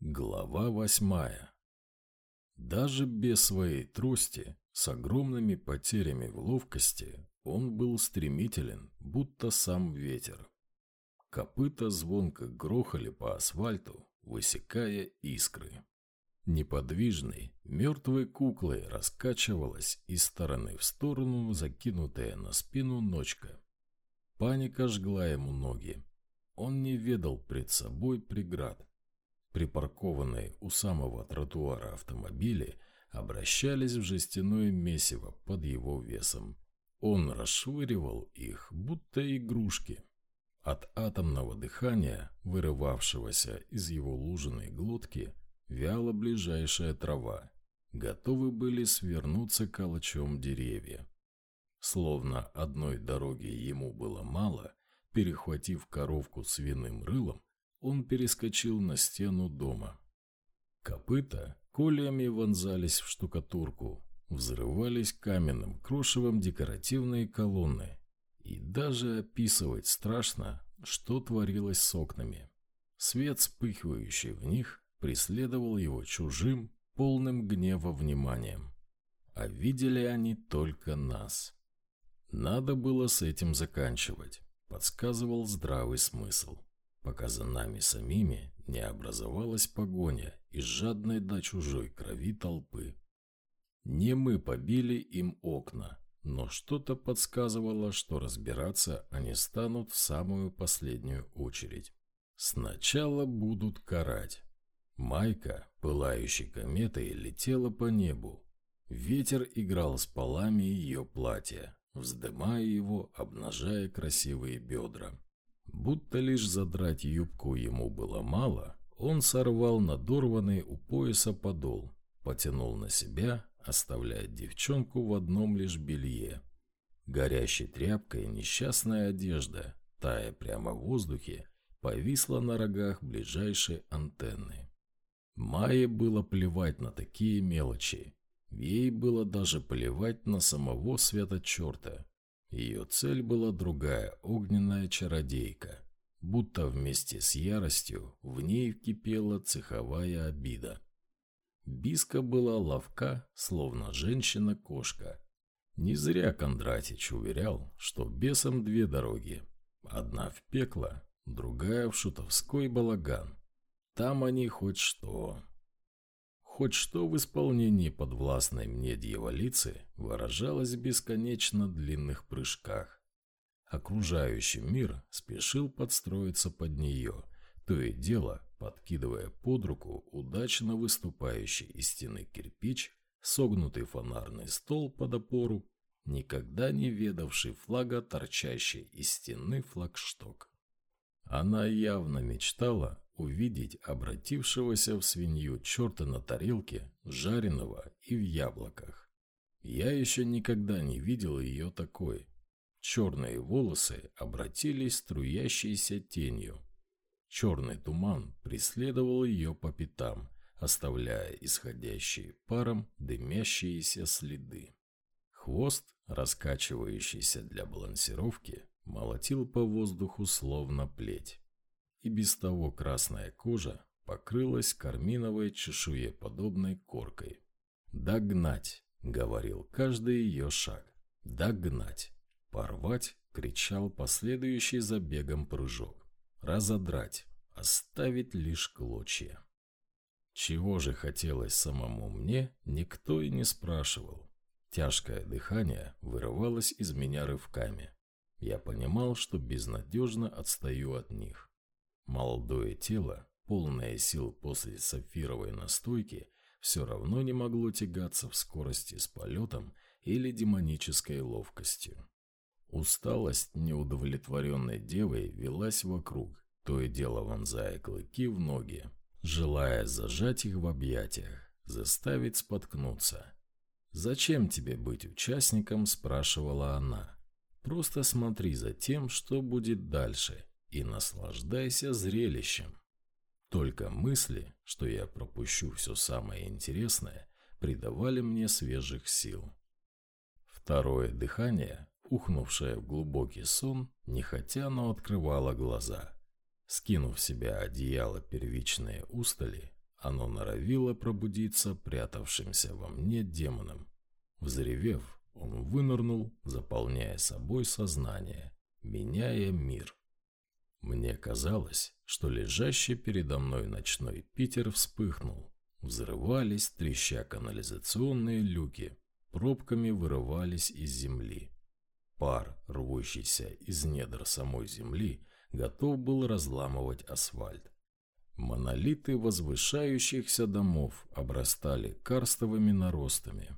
Глава восьмая. Даже без своей трости, с огромными потерями в ловкости, он был стремителен, будто сам ветер. Копыта звонко грохали по асфальту, высекая искры. Неподвижной, мертвой куклой раскачивалась из стороны в сторону закинутая на спину ночка. Паника жгла ему ноги. Он не ведал пред собой преград. Припаркованные у самого тротуара автомобили обращались в жестяное месиво под его весом. Он расшвыривал их, будто игрушки. От атомного дыхания, вырывавшегося из его лужиной глотки, вяла ближайшая трава. Готовы были свернуться калачом деревья. Словно одной дороги ему было мало, перехватив коровку свиным рылом, он перескочил на стену дома. Копыта кольями вонзались в штукатурку, взрывались каменным крошевом декоративные колонны. И даже описывать страшно, что творилось с окнами. Свет, вспыхивающий в них, преследовал его чужим, полным гнева вниманием. А видели они только нас. Надо было с этим заканчивать, подсказывал здравый смысл пока за нами самими не образовалась погоня из жадной до чужой крови толпы. Не мы побили им окна, но что-то подсказывало, что разбираться они станут в самую последнюю очередь. Сначала будут карать. Майка, пылающей кометой, летела по небу. Ветер играл с полами ее платья, вздымая его, обнажая красивые бедра. Будто лишь задрать юбку ему было мало, он сорвал надорванный у пояса подол, потянул на себя, оставляя девчонку в одном лишь белье. Горящей тряпкой несчастная одежда, тая прямо в воздухе, повисла на рогах ближайшей антенны. Майе было плевать на такие мелочи. Ей было даже плевать на самого свята черта, ее цель была другая, огненная чародейка. Будто вместе с яростью в ней кипела цеховая обида. Биска была ловка, словно женщина-кошка. Не зря Кондратич уверял, что бесам две дороги. Одна в пекло, другая в шутовской балаган. Там они хоть что. Хоть что в исполнении подвластной мне дьяволицы выражалось в бесконечно длинных прыжках. Окружающий мир спешил подстроиться под нее, то и дело подкидывая под руку удачно выступающий из стены кирпич, согнутый фонарный стол под опору, никогда не ведавший флага, торчащий из стены флагшток. Она явно мечтала увидеть обратившегося в свинью черта на тарелке, жареного и в яблоках. Я еще никогда не видел ее такой. Черные волосы обратились струящейся тенью. Черный туман преследовал ее по пятам, оставляя исходящие паром дымящиеся следы. Хвост, раскачивающийся для балансировки, молотил по воздуху словно плеть и без того красная кожа покрылась карминовой чешуеподобной коркой. «Догнать!» — говорил каждый ее шаг. «Догнать!» «Порвать!» — кричал последующий за бегом прыжок. «Разодрать!» «Оставить лишь клочья!» Чего же хотелось самому мне, никто и не спрашивал. Тяжкое дыхание вырывалось из меня рывками. Я понимал, что безнадежно отстаю от них. Молодое тело, полное сил после сапфировой настойки, все равно не могло тягаться в скорости с полетом или демонической ловкостью. Усталость неудовлетворенной девой велась вокруг, то и дело вонзая клыки в ноги, желая зажать их в объятиях, заставить споткнуться. «Зачем тебе быть участником?» – спрашивала она. «Просто смотри за тем, что будет дальше, и наслаждайся зрелищем. Только мысли, что я пропущу все самое интересное, придавали мне свежих сил. Второе дыхание, ухнувшее в глубокий сон, нехотя, но открывало глаза. Скинув себя одеяло первичные устали, Оно норовило пробудиться прятавшимся во мне демоном. Взревев, он вынырнул, заполняя собой сознание, меняя мир. Мне казалось, что лежащий передо мной ночной Питер вспыхнул. Взрывались, треща канализационные люки, пробками вырывались из земли. Пар, рвущийся из недр самой земли, готов был разламывать асфальт. Монолиты возвышающихся домов обрастали карстовыми наростами.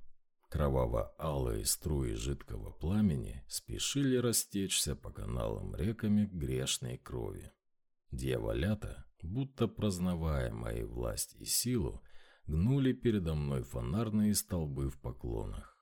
Кроваво-алые струи жидкого пламени спешили растечься по каналам реками грешной крови. Дьяволята, будто прознавая мои власть и силу, гнули передо мной фонарные столбы в поклонах.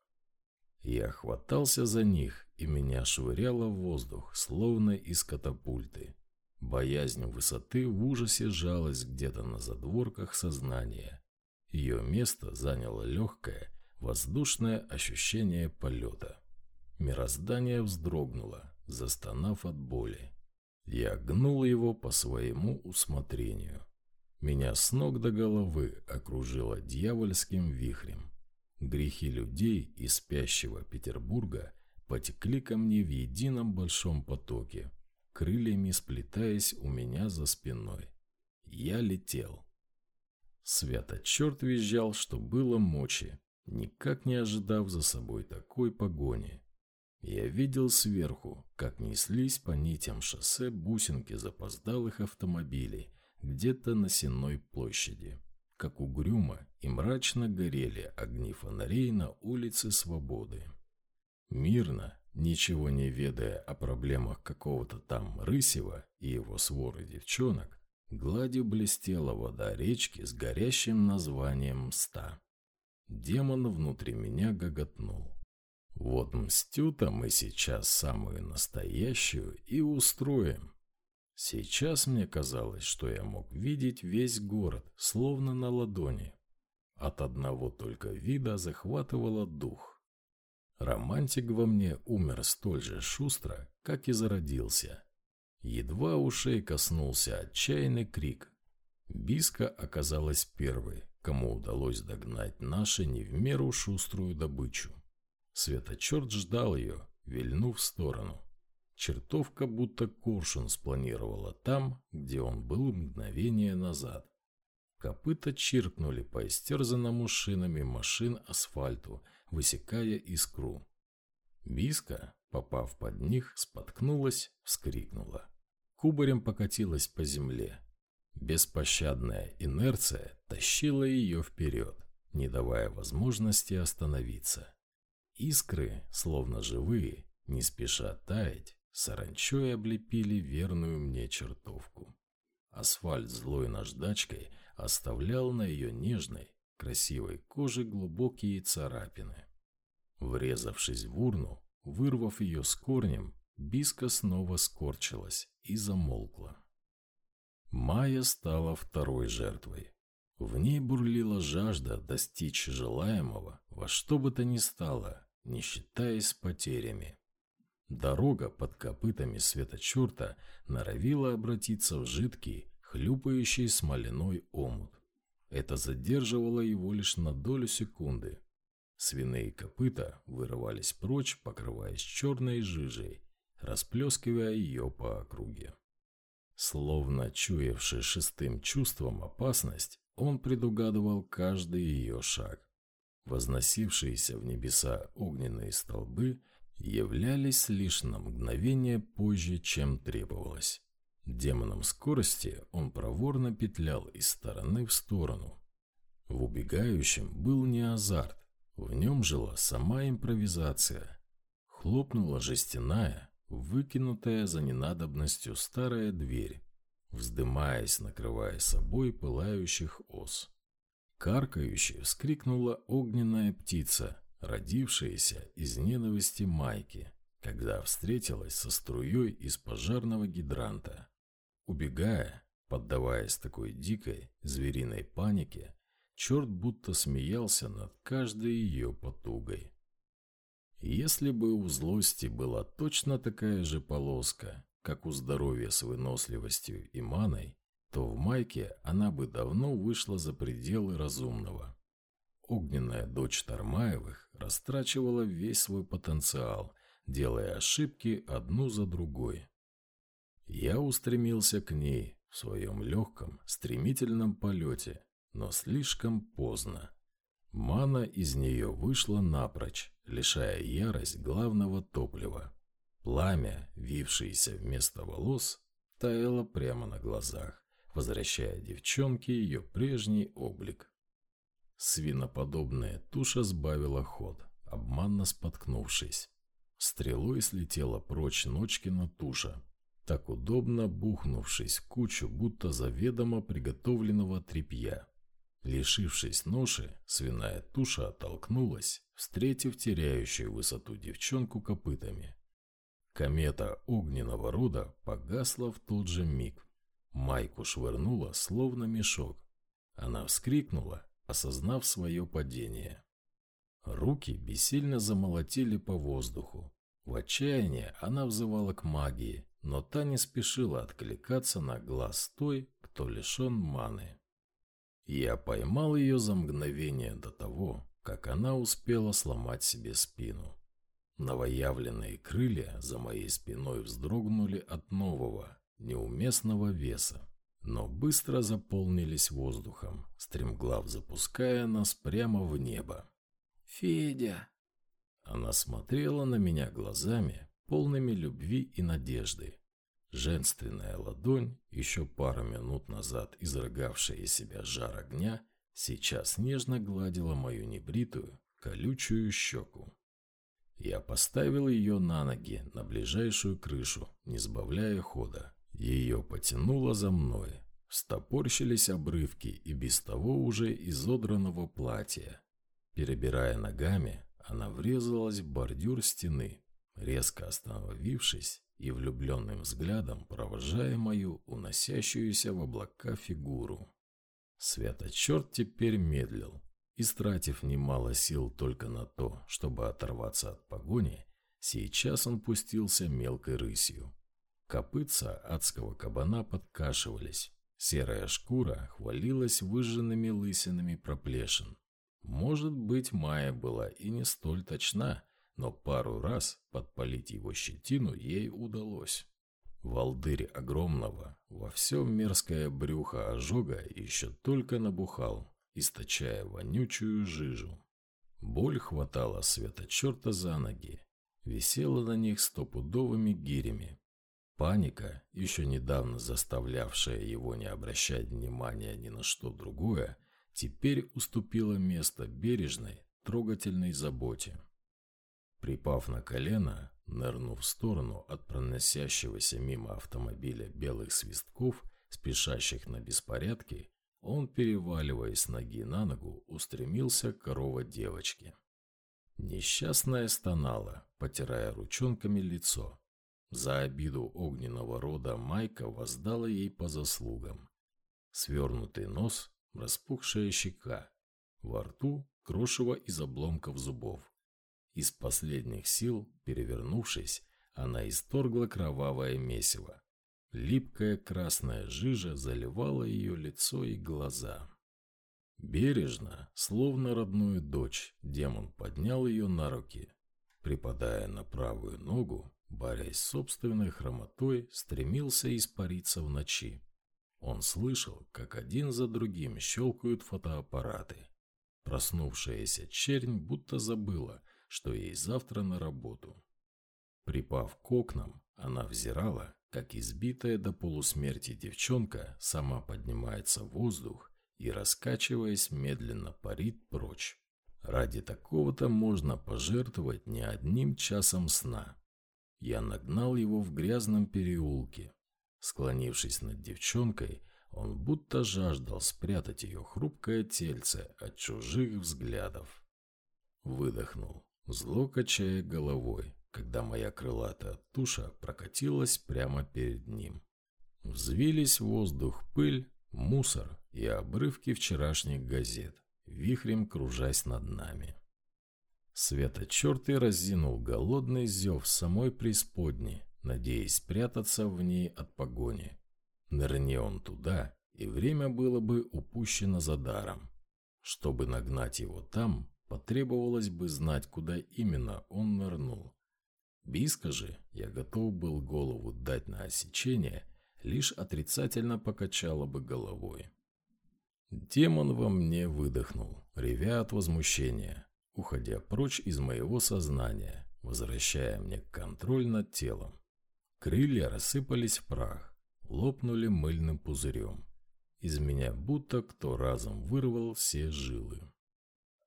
Я хватался за них, и меня швыряло в воздух, словно из катапульты. Боязнь высоты в ужасе жалась где-то на задворках сознания. Ее место заняло легкое, воздушное ощущение полета. Мироздание вздрогнуло, застонав от боли. Я гнул его по своему усмотрению. Меня с ног до головы окружило дьявольским вихрем. Грехи людей из спящего Петербурга потекли ко мне в едином большом потоке, крыльями сплетаясь у меня за спиной. Я летел. Свято черт визжал, что было мочи, никак не ожидав за собой такой погони. Я видел сверху, как неслись по нитям шоссе бусинки запоздалых автомобилей где-то на Сенной площади как угрюмо и мрачно горели огни фонарей на улице Свободы. Мирно, ничего не ведая о проблемах какого-то там Рысева и его своры девчонок, гладью блестела вода речки с горящим названием Мста. Демон внутри меня гоготнул. Вот мстю-то мы сейчас самую настоящую и устроим. Сейчас мне казалось, что я мог видеть весь город, словно на ладони. От одного только вида захватывало дух. Романтик во мне умер столь же шустро, как и зародился. Едва ушей коснулся отчаянный крик. Биска оказалась первой, кому удалось догнать нашу не в меру шуструю добычу. Светочерт ждал ее, вильнув в сторону. Чертовка будто коршун спланировала там, где он был мгновение назад. Копыта чиркнули по истерзанному шинами машин асфальту, высекая искру. Биска, попав под них, споткнулась, вскрикнула. Кубарем покатилась по земле. Беспощадная инерция тащила ее вперед, не давая возможности остановиться. Искры, словно живые, не спеша таять, Саранчой облепили верную мне чертовку. Асфальт злой наждачкой оставлял на ее нежной, красивой коже глубокие царапины. Врезавшись в урну, вырвав ее с корнем, Биска снова скорчилась и замолкла. Майя стала второй жертвой. В ней бурлила жажда достичь желаемого во что бы то ни стало, не считаясь потерями. Дорога под копытами светочерта норовила обратиться в жидкий, хлюпающий смоляной омут. Это задерживало его лишь на долю секунды. Свиные копыта вырывались прочь, покрываясь черной жижей, расплескивая ее по округе. Словно чуявший шестым чувством опасность, он предугадывал каждый ее шаг. Возносившиеся в небеса огненные столбы – являлись лишь на мгновение позже, чем требовалось. Демоном скорости он проворно петлял из стороны в сторону. В убегающем был не азарт, в нем жила сама импровизация. Хлопнула жестяная, выкинутая за ненадобностью старая дверь, вздымаясь, накрывая собой пылающих ос. Каркающе вскрикнула огненная птица, родившаяся из ненависти Майки, когда встретилась со струей из пожарного гидранта. Убегая, поддаваясь такой дикой звериной панике, черт будто смеялся над каждой ее потугой. Если бы у злости была точно такая же полоска, как у здоровья с выносливостью и маной, то в майке она бы давно вышла за пределы разумного. Огненная дочь Тармаевых растрачивала весь свой потенциал, делая ошибки одну за другой. Я устремился к ней в своем легком, стремительном полете, но слишком поздно. Мана из нее вышла напрочь, лишая ярость главного топлива. Пламя, вившееся вместо волос, таяло прямо на глазах, возвращая девчонке ее прежний облик. Свиноподобная туша сбавила ход, обманно споткнувшись. Стрелой слетела прочь Ночкина туша, так удобно бухнувшись кучу, будто заведомо приготовленного тряпья. Лишившись ноши, свиная туша оттолкнулась, встретив теряющую высоту девчонку копытами. Комета огненного рода погасла в тот же миг. Майку швырнула, словно мешок. Она вскрикнула, осознав свое падение. Руки бессильно замолотили по воздуху. В отчаянии она взывала к магии, но та не спешила откликаться на глаз той, кто лишен маны. Я поймал ее за мгновение до того, как она успела сломать себе спину. Новоявленные крылья за моей спиной вздрогнули от нового, неуместного веса, но быстро заполнились воздухом, стремглав запуская нас прямо в небо. «Федя!» Она смотрела на меня глазами, полными любви и надежды. Женственная ладонь, еще пару минут назад изрыгавшая из себя жар огня, сейчас нежно гладила мою небритую, колючую щеку. Я поставил ее на ноги на ближайшую крышу, не сбавляя хода. Ее потянуло за мной. Стопорщились обрывки и без того уже изодранного платья. Перебирая ногами, она врезалась в бордюр стены, резко остановившись и влюбленным взглядом провожая мою уносящуюся в облака фигуру. Святочерт теперь медлил, истратив немало сил только на то, чтобы оторваться от погони, сейчас он пустился мелкой рысью. Копытца адского кабана подкашивались, серая шкура хвалилась выжженными лысинами проплешин. Может быть, Майя была и не столь точна, но пару раз подпалить его щетину ей удалось. Волдырь огромного, во всем мерзкое брюхо ожога еще только набухал, источая вонючую жижу. Боль хватала света черта за ноги, висела на них стопудовыми гирями. Паника, еще недавно заставлявшая его не обращать внимания ни на что другое, теперь уступила место бережной, трогательной заботе. Припав на колено, нырнув в сторону от проносящегося мимо автомобиля белых свистков, спешащих на беспорядки, он, переваливаясь ноги на ногу, устремился к корова девочки. Несчастная стонала, потирая ручонками лицо. За обиду огненного рода Майка воздала ей по заслугам. Свернутый нос, распухшая щека, во рту крошево из обломков зубов. Из последних сил, перевернувшись, она исторгла кровавое месиво. Липкая красная жижа заливала ее лицо и глаза. Бережно, словно родную дочь, демон поднял ее на руки. Припадая на правую ногу, борясь с собственной хромотой, стремился испариться в ночи. Он слышал, как один за другим щелкают фотоаппараты. Проснувшаяся чернь будто забыла, что ей завтра на работу. Припав к окнам, она взирала, как избитая до полусмерти девчонка сама поднимается в воздух и, раскачиваясь, медленно парит прочь. Ради такого-то можно пожертвовать не одним часом сна. Я нагнал его в грязном переулке. Склонившись над девчонкой, он будто жаждал спрятать ее хрупкое тельце от чужих взглядов. Выдохнул зло качая головой, когда моя крылатая туша прокатилась прямо перед ним. Взвились воздух пыль, мусор и обрывки вчерашних газет, вихрем кружась над нами. Света черты разинул голодный зев самой преисподней, надеясь спрятаться в ней от погони. Нырни он туда, и время было бы упущено за даром. Чтобы нагнать его там, потребовалось бы знать, куда именно он нырнул. Биска же я готов был голову дать на осечение, лишь отрицательно покачала бы головой. Демон во мне выдохнул, ревя от возмущения, уходя прочь из моего сознания, возвращая мне контроль над телом. Крылья рассыпались в прах, лопнули мыльным пузырем. Из меня будто кто разом вырвал все жилы.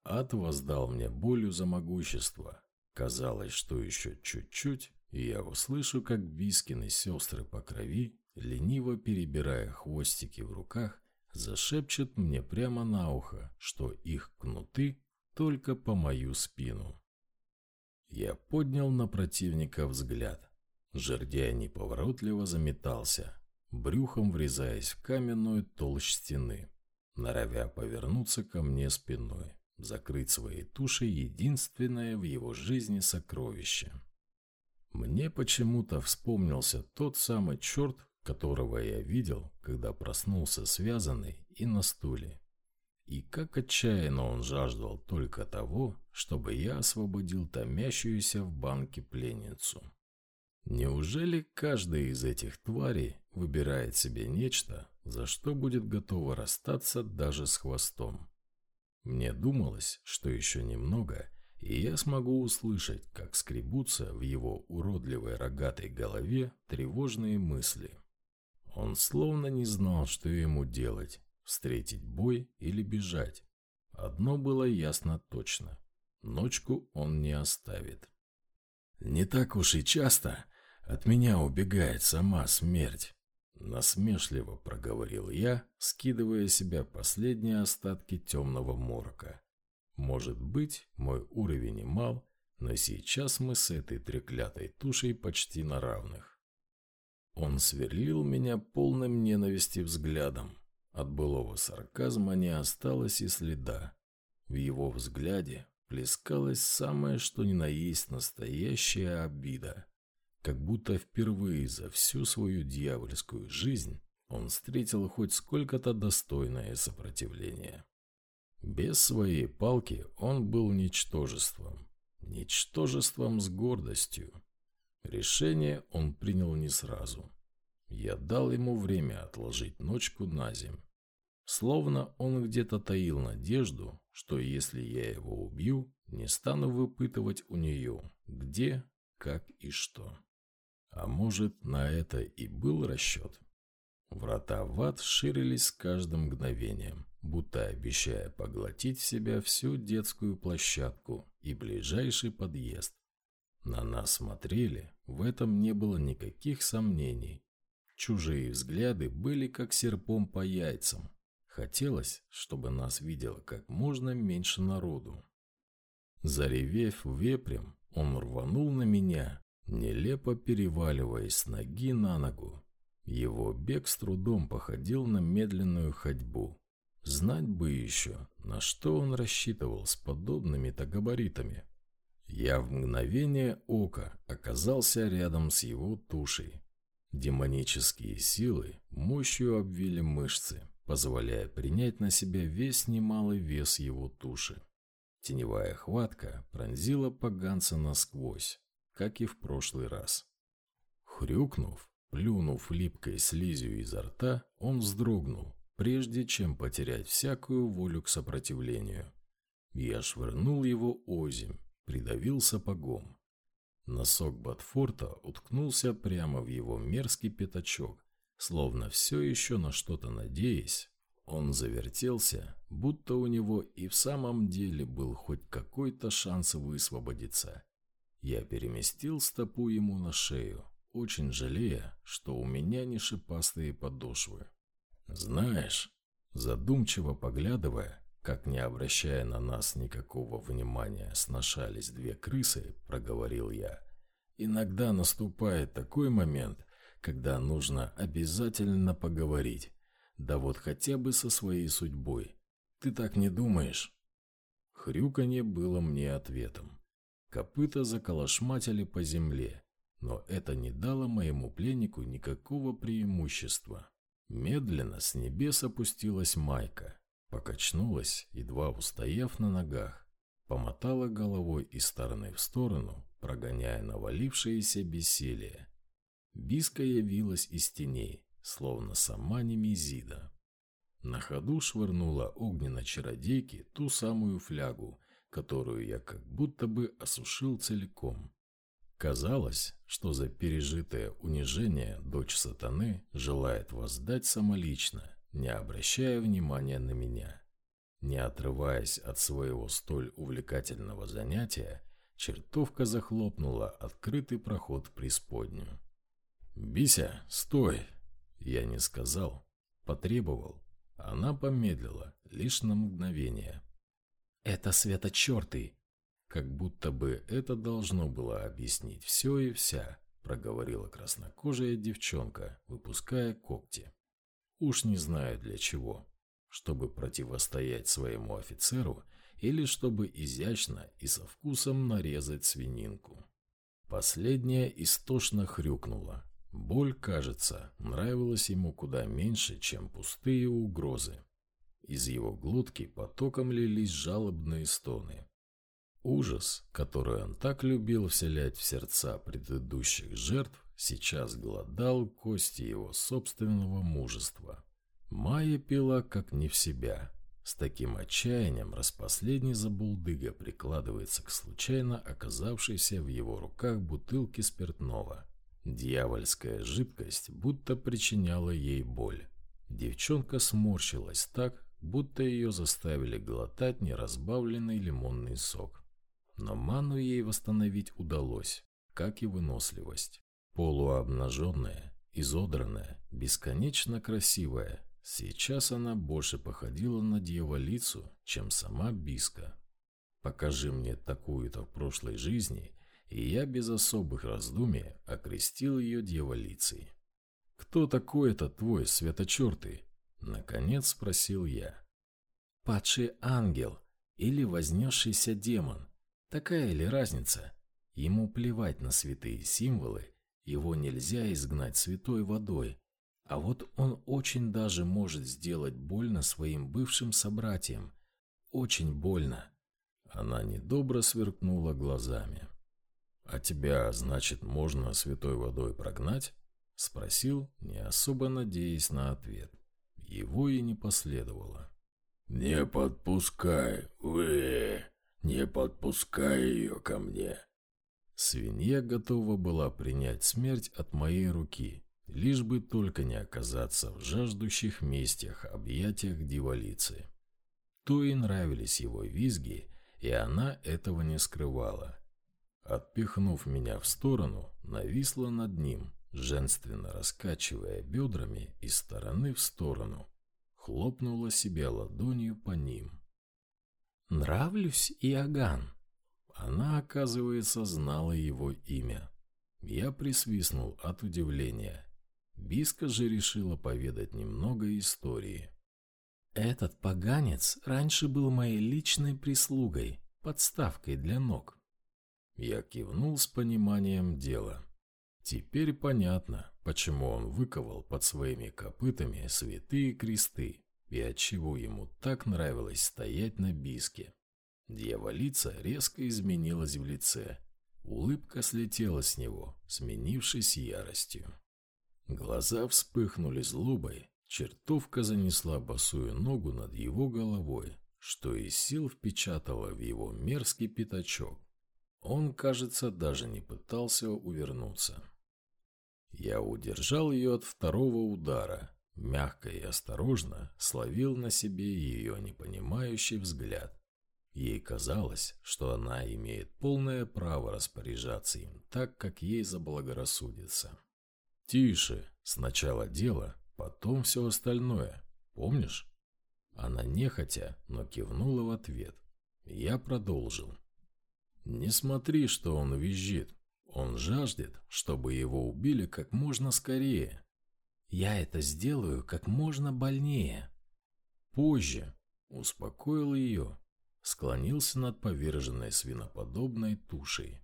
Ад воздал мне болью за могущество. Казалось, что еще чуть-чуть, и я услышу, как Бискины сестры по крови, лениво перебирая хвостики в руках, зашепчут мне прямо на ухо, что их кнуты только по мою спину. Я поднял на противника взгляд. Жердяй неповоротливо заметался, брюхом врезаясь в каменную толщь стены, норовя повернуться ко мне спиной, закрыть своей тушей единственное в его жизни сокровище. Мне почему-то вспомнился тот самый черт, которого я видел, когда проснулся связанный и на стуле. И как отчаянно он жаждал только того, чтобы я освободил томящуюся в банке пленницу. Неужели каждая из этих тварей выбирает себе нечто, за что будет готова расстаться даже с хвостом? Мне думалось, что еще немного, и я смогу услышать, как скребутся в его уродливой рогатой голове тревожные мысли. Он словно не знал, что ему делать – встретить бой или бежать. Одно было ясно точно – ночку он не оставит. Не так уж и часто от меня убегает сама смерть. Насмешливо проговорил я, скидывая себя последние остатки темного морока. Может быть, мой уровень и мал, но сейчас мы с этой треклятой тушей почти на равных. Он сверлил меня полным ненависти взглядом. От былого сарказма не осталось и следа. В его взгляде плескалась самое что ни на есть настоящая обида. Как будто впервые за всю свою дьявольскую жизнь он встретил хоть сколько-то достойное сопротивление. Без своей палки он был ничтожеством. Ничтожеством с гордостью. Решение он принял не сразу. Я дал ему время отложить ночку на земь. Словно он где-то таил надежду, что если я его убью, не стану выпытывать у нее, где, как и что. А может, на это и был расчет? Врата в ад ширились с каждым мгновением, будто обещая поглотить в себя всю детскую площадку и ближайший подъезд. На нас смотрели, в этом не было никаких сомнений. Чужие взгляды были как серпом по яйцам. Хотелось, чтобы нас видело как можно меньше народу. Заревев вепрем, он рванул на меня, нелепо переваливаясь с ноги на ногу. Его бег с трудом походил на медленную ходьбу. Знать бы еще, на что он рассчитывал с подобными-то габаритами. Я в мгновение ока оказался рядом с его тушей. Демонические силы мощью обвили мышцы, позволяя принять на себя весь немалый вес его туши. Теневая хватка пронзила поганца насквозь, как и в прошлый раз. Хрюкнув, плюнув липкой слизью изо рта, он вздрогнул, прежде чем потерять всякую волю к сопротивлению. Я швырнул его озимь, придавил сапогом. Носок Батфорта уткнулся прямо в его мерзкий пятачок, словно все еще на что-то надеясь. Он завертелся, будто у него и в самом деле был хоть какой-то шанс высвободиться. Я переместил стопу ему на шею, очень жалея, что у меня не шипастые подошвы. «Знаешь», задумчиво поглядывая, как не обращая на нас никакого внимания, сношались две крысы, проговорил я. Иногда наступает такой момент, когда нужно обязательно поговорить. Да вот хотя бы со своей судьбой. Ты так не думаешь? Хрюканье было мне ответом. Копыта заколошматили по земле, но это не дало моему пленнику никакого преимущества. Медленно с небес опустилась майка, покачнулась, едва устояв на ногах, помотала головой из стороны в сторону, прогоняя навалившееся бессилие. Биска явилась из теней, словно сама Немезида. На ходу швырнула огненно-чародейке ту самую флягу, которую я как будто бы осушил целиком. Казалось, что за пережитое унижение дочь сатаны желает воздать самолично, не обращая внимания на меня. Не отрываясь от своего столь увлекательного занятия, чертовка захлопнула открытый проход в преисподнюю. «Бися, стой!» Я не сказал, потребовал. Она помедлила, лишь на мгновение. «Это светочертый!» Как будто бы это должно было объяснить все и вся, проговорила краснокожая девчонка, выпуская когти. Уж не знаю для чего. Чтобы противостоять своему офицеру или чтобы изящно и со вкусом нарезать свининку. Последняя истошно хрюкнула, Боль, кажется, нравилась ему куда меньше, чем пустые угрозы. Из его глотки потоком лились жалобные стоны. Ужас, который он так любил вселять в сердца предыдущих жертв, сейчас голодал кости его собственного мужества. Майя пила как не в себя. С таким отчаянием распоследний забулдыга прикладывается к случайно оказавшейся в его руках бутылке спиртного – Дьявольская жидкость будто причиняла ей боль. Девчонка сморщилась так, будто ее заставили глотать неразбавленный лимонный сок. Но ману ей восстановить удалось, как и выносливость. Полуобнаженная, изодранная, бесконечно красивая, сейчас она больше походила на дьяволицу, чем сама Биска. Покажи мне такую-то в прошлой жизни, и я без особых раздумий окрестил ее дьяволицей. «Кто такой этот твой светочертый?» — наконец спросил я. «Падший ангел или вознесшийся демон. Такая ли разница? Ему плевать на святые символы, его нельзя изгнать святой водой, а вот он очень даже может сделать больно своим бывшим собратьям. Очень больно». Она недобро сверкнула глазами. «А тебя, значит, можно святой водой прогнать?» — спросил, не особо надеясь на ответ. Его и не последовало. «Не подпускай, вы! Не подпускай ее ко мне!» Свинья готова была принять смерть от моей руки, лишь бы только не оказаться в жаждущих местях объятиях дивалицы. То и нравились его визги, и она этого не скрывала. Отпихнув меня в сторону, нависла над ним, женственно раскачивая бедрами из стороны в сторону. Хлопнула себя ладонью по ним. «Нравлюсь, Иоганн!» Она, оказывается, знала его имя. Я присвистнул от удивления. Биска же решила поведать немного истории. «Этот поганец раньше был моей личной прислугой, подставкой для ног. Я кивнул с пониманием дела. Теперь понятно, почему он выковал под своими копытами святые кресты и отчего ему так нравилось стоять на биске. Дьяволица резко изменилась в лице. Улыбка слетела с него, сменившись яростью. Глаза вспыхнули злобой, чертовка занесла босую ногу над его головой, что из сил впечатала в его мерзкий пятачок. Он, кажется, даже не пытался увернуться. Я удержал ее от второго удара, мягко и осторожно словил на себе ее непонимающий взгляд. Ей казалось, что она имеет полное право распоряжаться им так, как ей заблагорассудится. «Тише, сначала дело, потом все остальное, помнишь?» Она нехотя, но кивнула в ответ. Я продолжил. Не смотри, что он визжит. Он жаждет, чтобы его убили как можно скорее. Я это сделаю как можно больнее. Позже успокоил ее, склонился над поверженной свиноподобной тушей.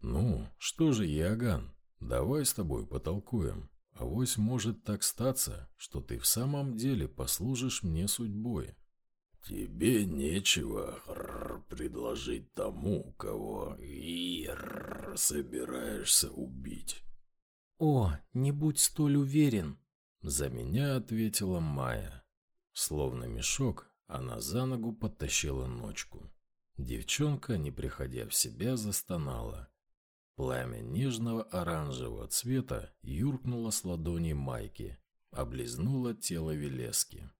«Ну, что же, Яган, давай с тобой потолкуем, Авось может так статься, что ты в самом деле послужишь мне судьбой. Тебе нечего предложить тому, кого собираешься убить. О, не будь столь уверен. За меня ответила Майя. Словно мешок, она за ногу подтащила ночку. Девчонка, не приходя в себя, застонала. Пламя нежного оранжевого цвета юркнуло с ладони Майки, облизнуло тело Велески.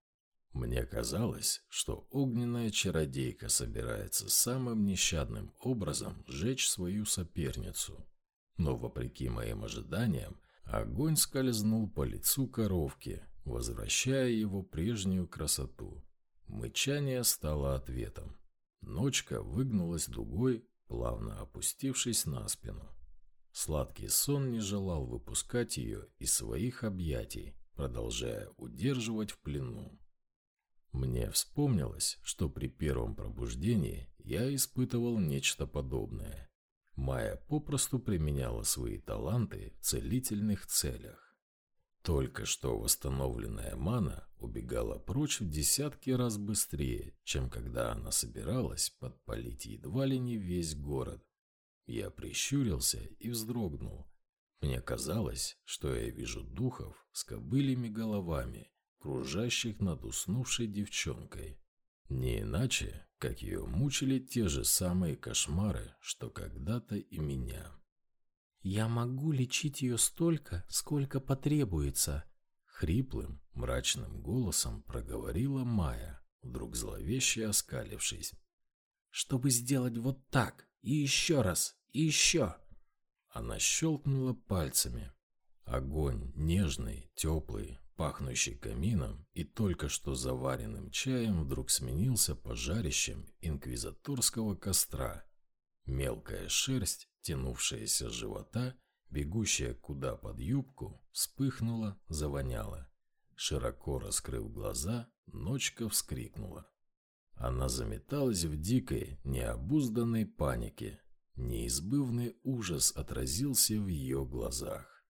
Мне казалось, что огненная чародейка собирается самым нещадным образом сжечь свою соперницу. Но, вопреки моим ожиданиям, огонь скользнул по лицу коровки, возвращая его прежнюю красоту. Мычание стало ответом. Ночка выгнулась дугой, плавно опустившись на спину. Сладкий сон не желал выпускать ее из своих объятий, продолжая удерживать в плену. Мне вспомнилось, что при первом пробуждении я испытывал нечто подобное. Майя попросту применяла свои таланты в целительных целях. Только что восстановленная мана убегала прочь в десятки раз быстрее, чем когда она собиралась подпалить едва ли не весь город. Я прищурился и вздрогнул. Мне казалось, что я вижу духов с кобылями головами, кружащих над уснувшей девчонкой. Не иначе, как ее мучили те же самые кошмары, что когда-то и меня. «Я могу лечить ее столько, сколько потребуется», — хриплым, мрачным голосом проговорила Майя, вдруг зловеще оскалившись. «Чтобы сделать вот так, и еще раз, и еще!» Она щелкнула пальцами. Огонь, нежный, теплый, пахнущий камином и только что заваренным чаем вдруг сменился пожарищем инквизаторского костра. Мелкая шерсть тянувшаяся с живота, бегущая куда под юбку, вспыхнула, завоняла. Широко раскрыв глаза, ночка вскрикнула. Она заметалась в дикой, необузданной панике. Неизбывный ужас отразился в ее глазах.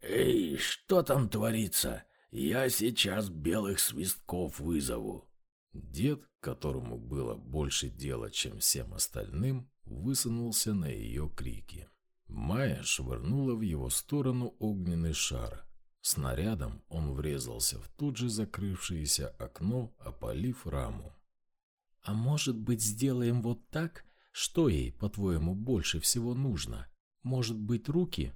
«Эй, что там творится? Я сейчас белых свистков вызову!» Дед, которому было больше дела, чем всем остальным, высунулся на ее крики. Майя швырнула в его сторону огненный шар. Снарядом он врезался в тут же закрывшееся окно, опалив раму. «А может быть, сделаем вот так? Что ей, по-твоему, больше всего нужно? Может быть, руки?»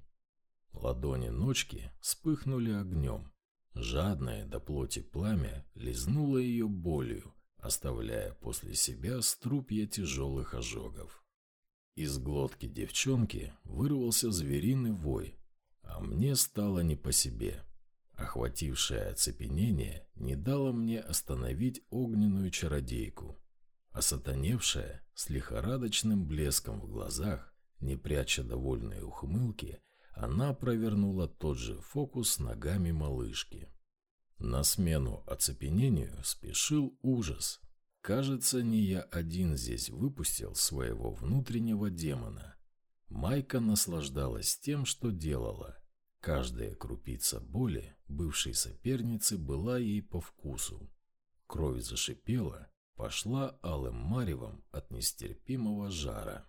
Ладони ночки вспыхнули огнем. Жадное до плоти пламя лизнуло ее болью, оставляя после себя струпья тяжелых ожогов. Из глотки девчонки вырвался звериный вой, а мне стало не по себе. Охватившее оцепенение не дало мне остановить огненную чародейку. А сатаневшая, с лихорадочным блеском в глазах, не пряча довольной ухмылки, она провернула тот же фокус ногами малышки. На смену оцепенению спешил ужас, Кажется, не я один здесь выпустил своего внутреннего демона. Майка наслаждалась тем, что делала. Каждая крупица боли бывшей соперницы была ей по вкусу. Кровь зашипела, пошла алым маревом от нестерпимого жара.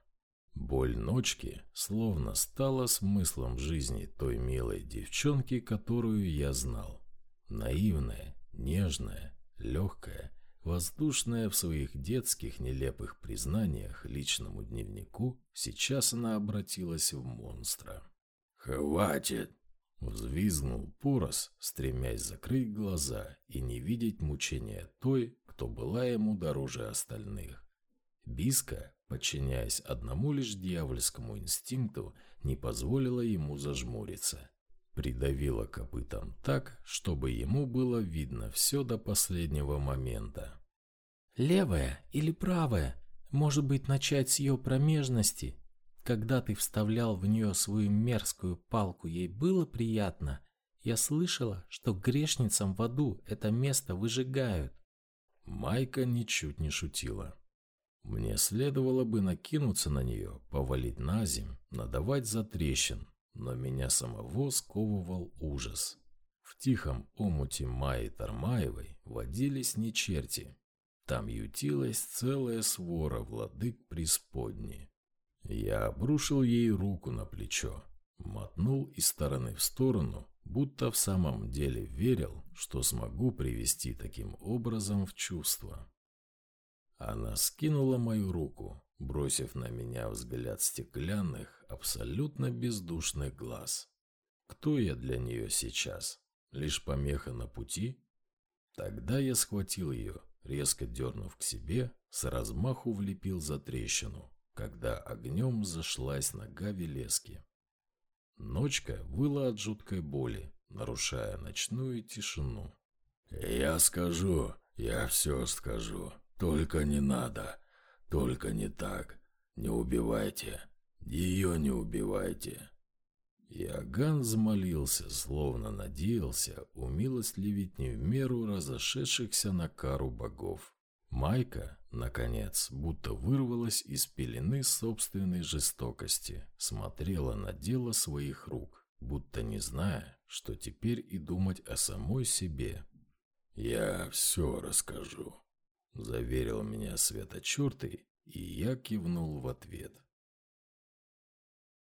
Боль ночки словно стала смыслом жизни той милой девчонки, которую я знал. Наивная, нежная, легкая, Воздушная в своих детских нелепых признаниях личному дневнику, сейчас она обратилась в монстра. «Хватит!» — взвизгнул Порос, стремясь закрыть глаза и не видеть мучения той, кто была ему дороже остальных. Биска, подчиняясь одному лишь дьявольскому инстинкту, не позволила ему зажмуриться. Придавила копытом так, чтобы ему было видно все до последнего момента. «Левая или правая? Может быть, начать с ее промежности? Когда ты вставлял в нее свою мерзкую палку, ей было приятно? Я слышала, что грешницам в аду это место выжигают». Майка ничуть не шутила. Мне следовало бы накинуться на нее, повалить на земь, надавать за трещин, но меня самого сковывал ужас. В тихом омуте Майи Тармаевой водились не черти. Там ютилась целая свора владык преисподней. Я обрушил ей руку на плечо, мотнул из стороны в сторону, будто в самом деле верил, что смогу привести таким образом в чувство. Она скинула мою руку, бросив на меня взгляд стеклянных, абсолютно бездушных глаз. Кто я для нее сейчас? Лишь помеха на пути? Тогда я схватил ее, резко дернув к себе, с размаху влепил за трещину, когда огнем зашлась нога Велески. Ночка выла от жуткой боли, нарушая ночную тишину. «Я скажу, я все скажу, только не надо, только не так, не убивайте, ее не убивайте». Иоганн взмолился, словно надеялся умилостливить не в меру разошедшихся на кару богов. Майка, наконец, будто вырвалась из пелены собственной жестокости, смотрела на дело своих рук, будто не зная, что теперь и думать о самой себе. «Я все расскажу», — заверил меня светочертый, и я кивнул в ответ.